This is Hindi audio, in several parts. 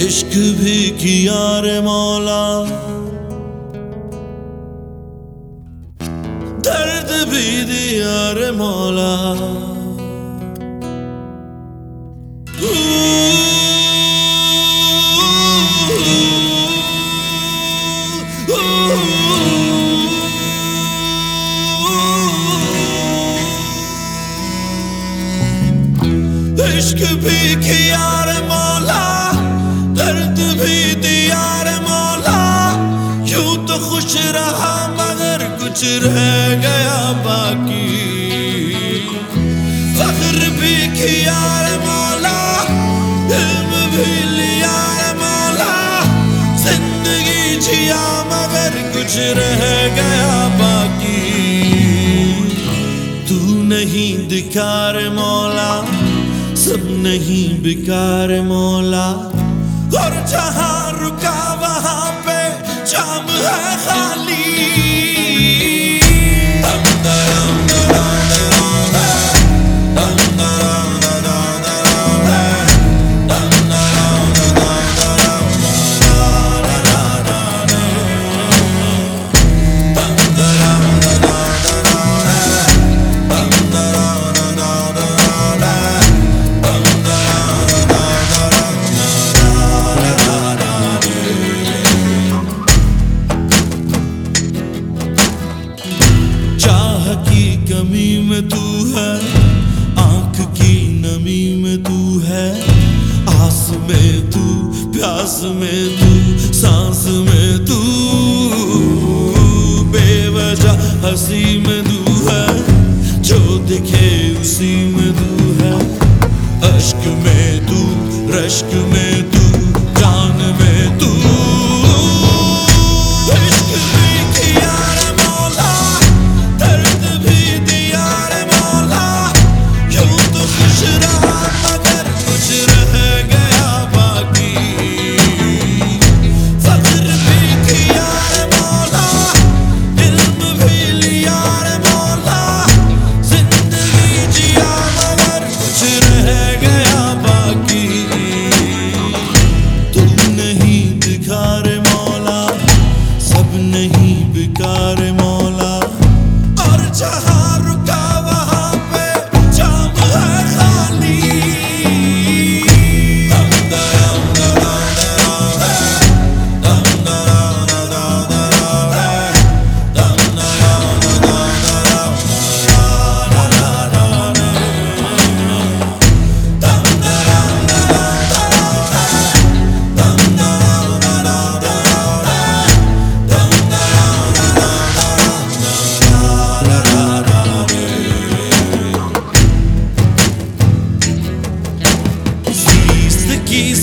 इश्क भी किया रे मौला दर्द भी दिया रे मौला इश्क भी किया कुछ रह गया बाकी। फख्र भी किया रे मौला, इल्म भी लिया रे मौला। ज़िंदगी जिया मगर कुछ रह गया बाकी। तू नहीं दिखा रे मौला, सब नहीं बेकार मौला। और जहाँ रुका वहाँ पे जाम है खाली। Andarım की कमी में तू है, आँख की नमी में तू है, आस में तू, प्यास में तू, सांस में तू, बेवजह हँसी में तू है, जो दिखे उसी में तू है। अश्क में तू, रश्क में तू, जान में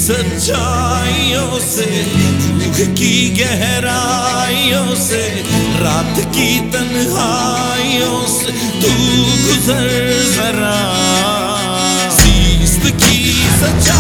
सच्चाइयों से दुख की गहराइयों से, रात की तन्हाइयों से तू गुजर जरा। सीस्त की सच्चाई